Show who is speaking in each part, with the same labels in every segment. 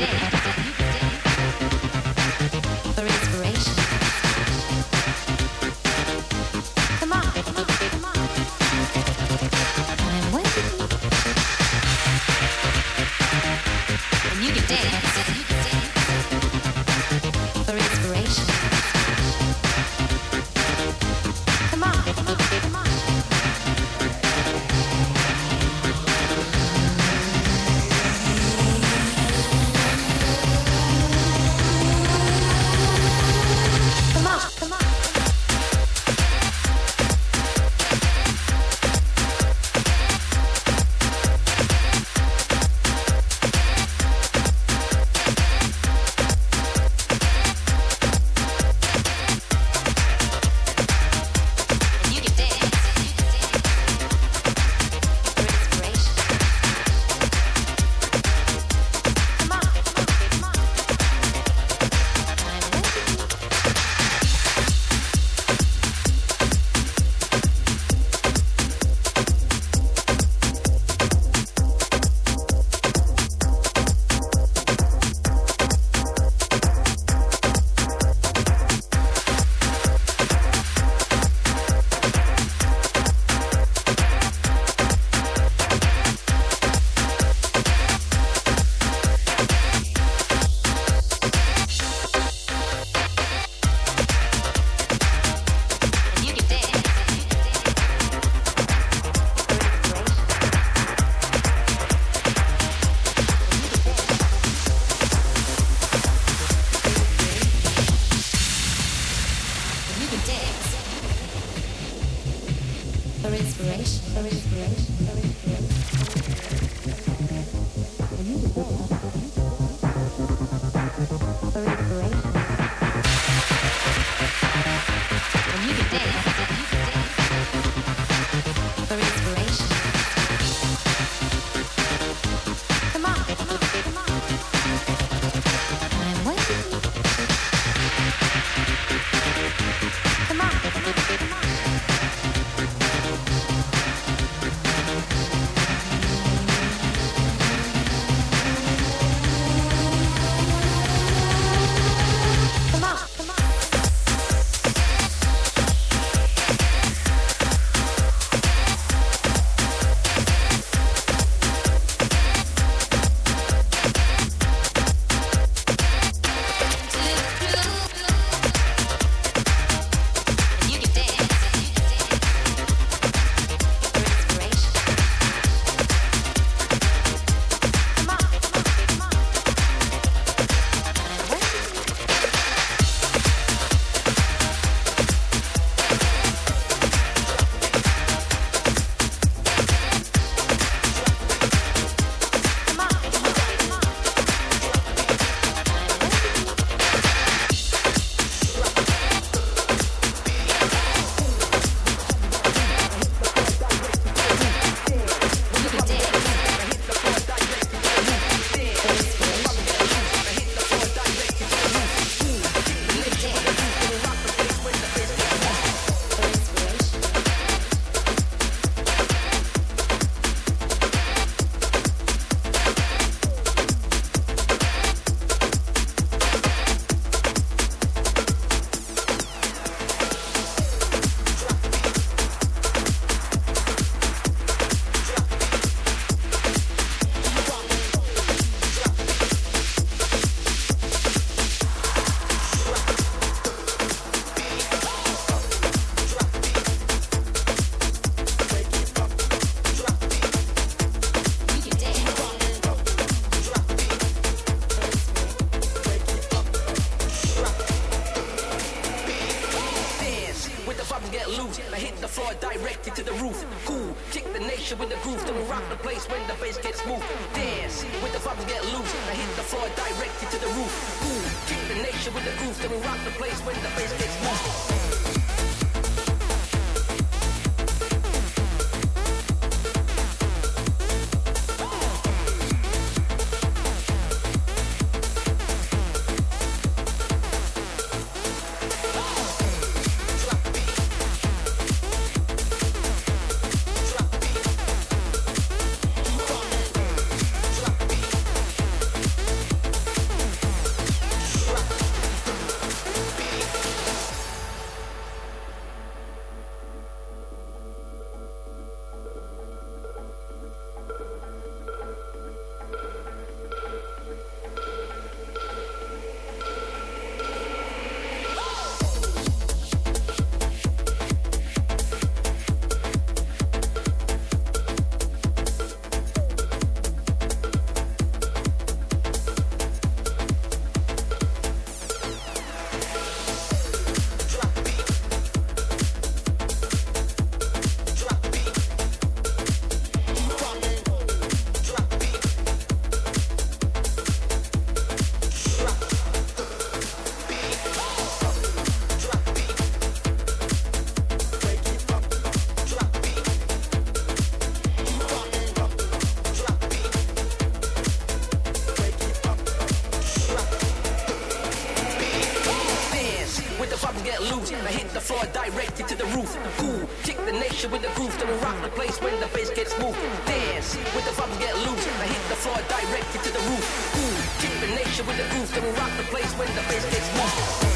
Speaker 1: did. for inspiration, for inspiration, for inspiration. Nation with the groove. Then we rock the place when the bass gets smooth. Dance with the vibes get loose. I hit the floor directly to the roof. Cool, kick the nation with the groove. Then we rock the place when the bass gets smooth.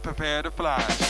Speaker 2: Prepare to fly.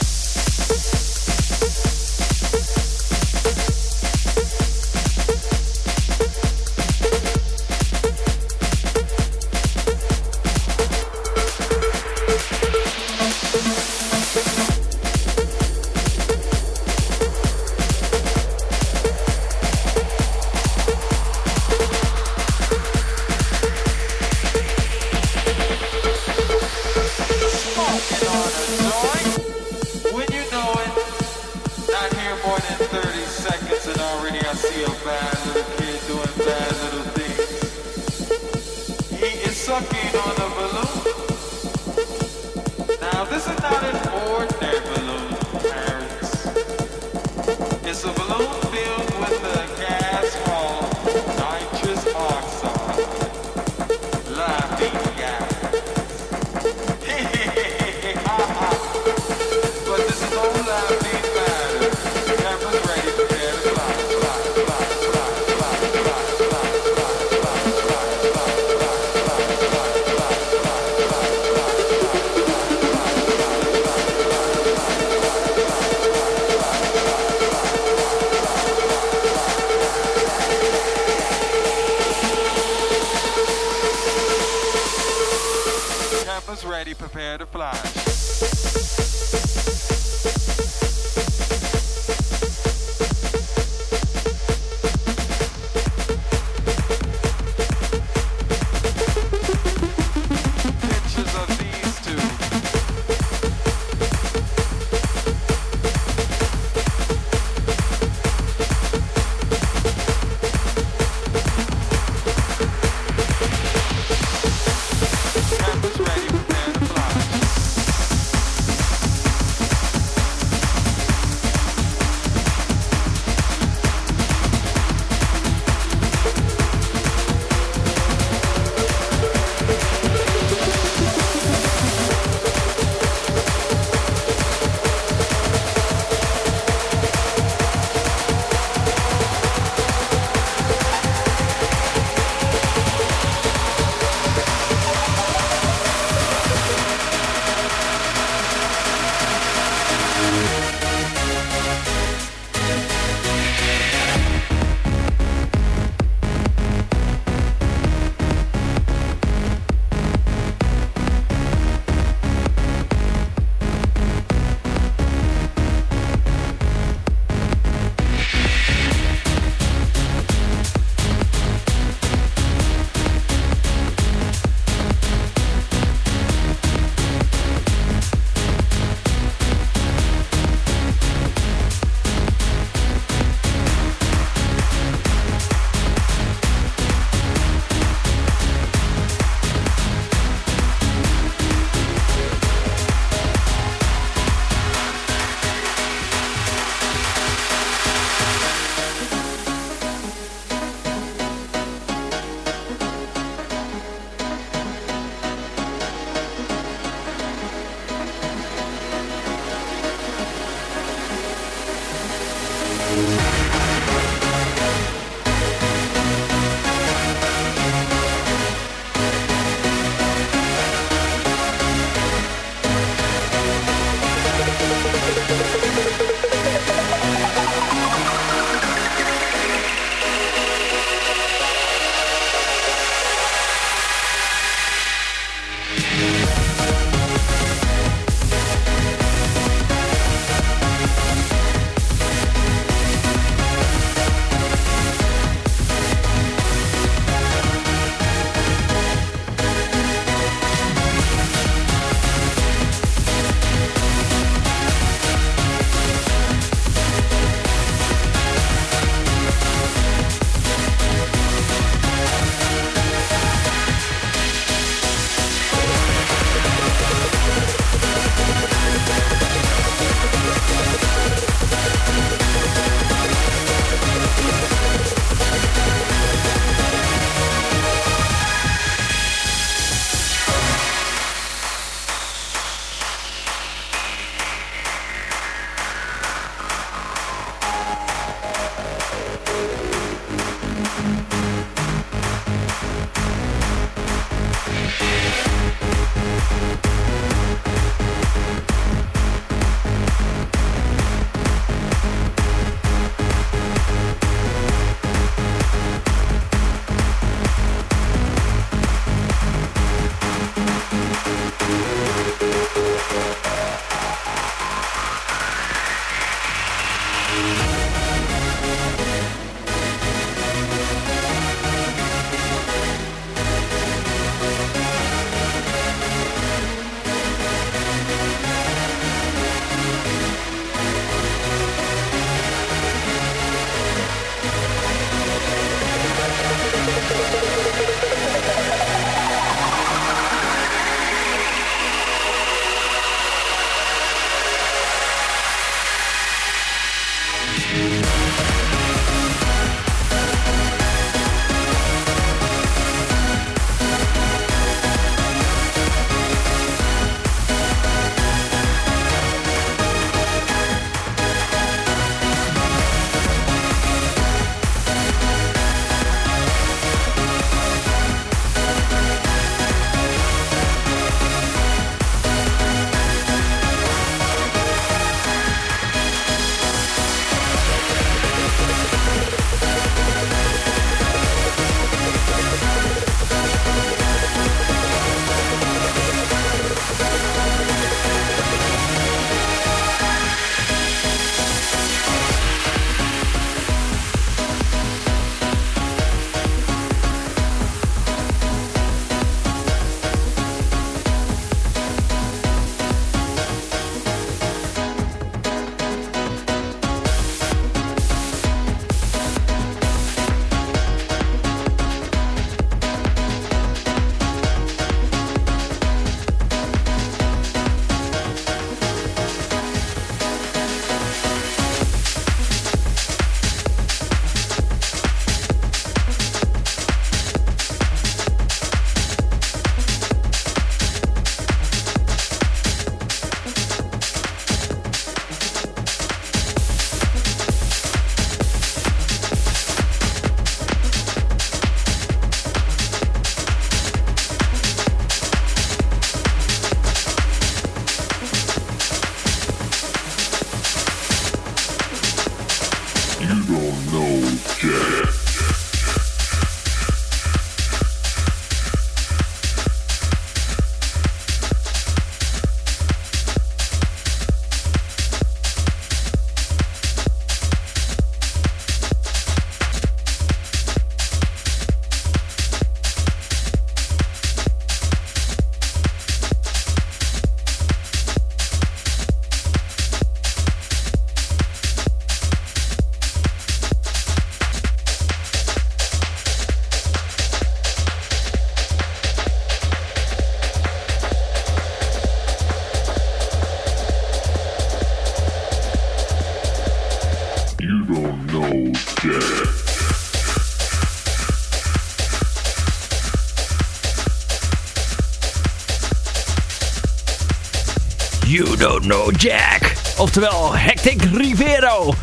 Speaker 3: Don't Know Jack. Oftewel Hectic Rivero.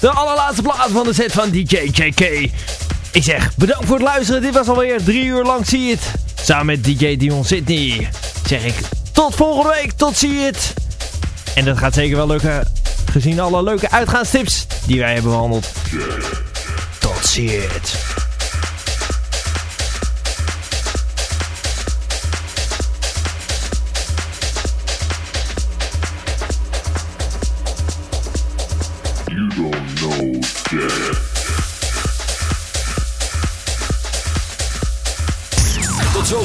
Speaker 3: De allerlaatste plaat van de set van DJ JK. Ik zeg bedankt voor het luisteren. Dit was alweer drie uur lang Zie het. Samen met DJ Dion Sydney. Zeg ik tot volgende week. Tot Zie het. En dat gaat zeker wel lukken. Gezien alle leuke uitgaanstips die wij hebben behandeld. Tot Zie het.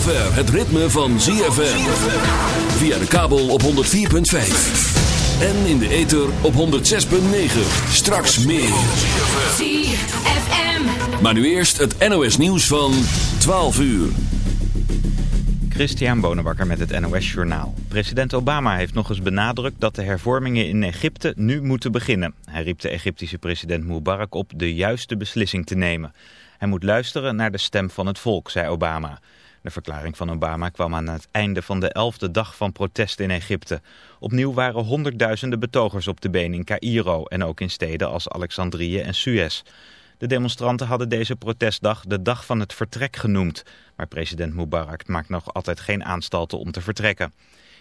Speaker 4: Zover het ritme van ZFM. Via de kabel op 104.5. En in de ether op 106.9. Straks meer.
Speaker 5: ZFM.
Speaker 4: Maar nu eerst het NOS nieuws van 12 uur.
Speaker 6: Christian Bonenbakker met het NOS Journaal. President Obama heeft nog eens benadrukt dat de hervormingen in Egypte nu moeten beginnen. Hij riep de Egyptische president Mubarak op de juiste beslissing te nemen. Hij moet luisteren naar de stem van het volk, zei Obama. De verklaring van Obama kwam aan het einde van de elfde dag van protest in Egypte. Opnieuw waren honderdduizenden betogers op de been in Cairo en ook in steden als Alexandrië en Suez. De demonstranten hadden deze protestdag de dag van het vertrek genoemd. Maar president Mubarak maakt nog altijd geen aanstalten om te vertrekken.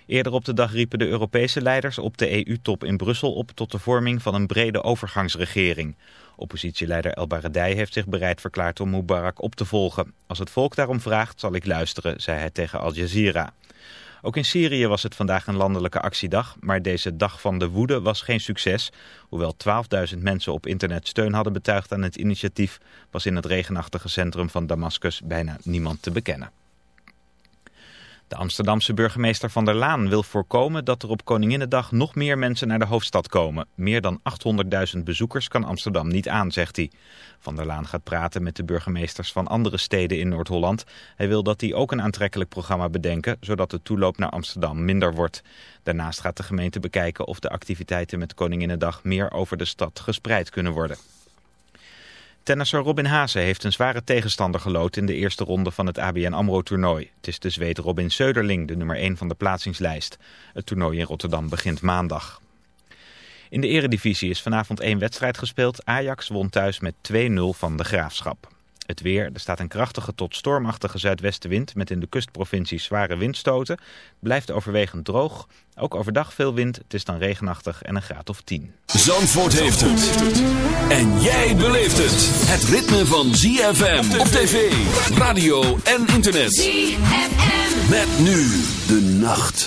Speaker 6: Eerder op de dag riepen de Europese leiders op de EU-top in Brussel op tot de vorming van een brede overgangsregering. Oppositieleider El Baradei heeft zich bereid verklaard om Mubarak op te volgen. Als het volk daarom vraagt, zal ik luisteren, zei hij tegen Al Jazeera. Ook in Syrië was het vandaag een landelijke actiedag, maar deze dag van de woede was geen succes. Hoewel 12.000 mensen op internet steun hadden betuigd aan het initiatief, was in het regenachtige centrum van Damascus bijna niemand te bekennen. De Amsterdamse burgemeester Van der Laan wil voorkomen dat er op Koninginnedag nog meer mensen naar de hoofdstad komen. Meer dan 800.000 bezoekers kan Amsterdam niet aan, zegt hij. Van der Laan gaat praten met de burgemeesters van andere steden in Noord-Holland. Hij wil dat die ook een aantrekkelijk programma bedenken, zodat de toeloop naar Amsterdam minder wordt. Daarnaast gaat de gemeente bekijken of de activiteiten met Koninginnedag meer over de stad gespreid kunnen worden. Tennisser Robin Haase heeft een zware tegenstander gelood in de eerste ronde van het ABN AMRO-toernooi. Het is de Zweed Robin Söderling, de nummer 1 van de plaatsingslijst. Het toernooi in Rotterdam begint maandag. In de eredivisie is vanavond één wedstrijd gespeeld. Ajax won thuis met 2-0 van de Graafschap. Het weer, er staat een krachtige tot stormachtige zuidwestenwind met in de kustprovincies zware windstoten. Blijft overwegend droog. Ook overdag veel wind, het is dan regenachtig en een graad of 10.
Speaker 4: Zandvoort heeft het. En jij beleeft het. Het ritme van ZFM op tv, radio en internet.
Speaker 5: ZFM.
Speaker 4: Met nu de nacht.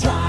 Speaker 7: try.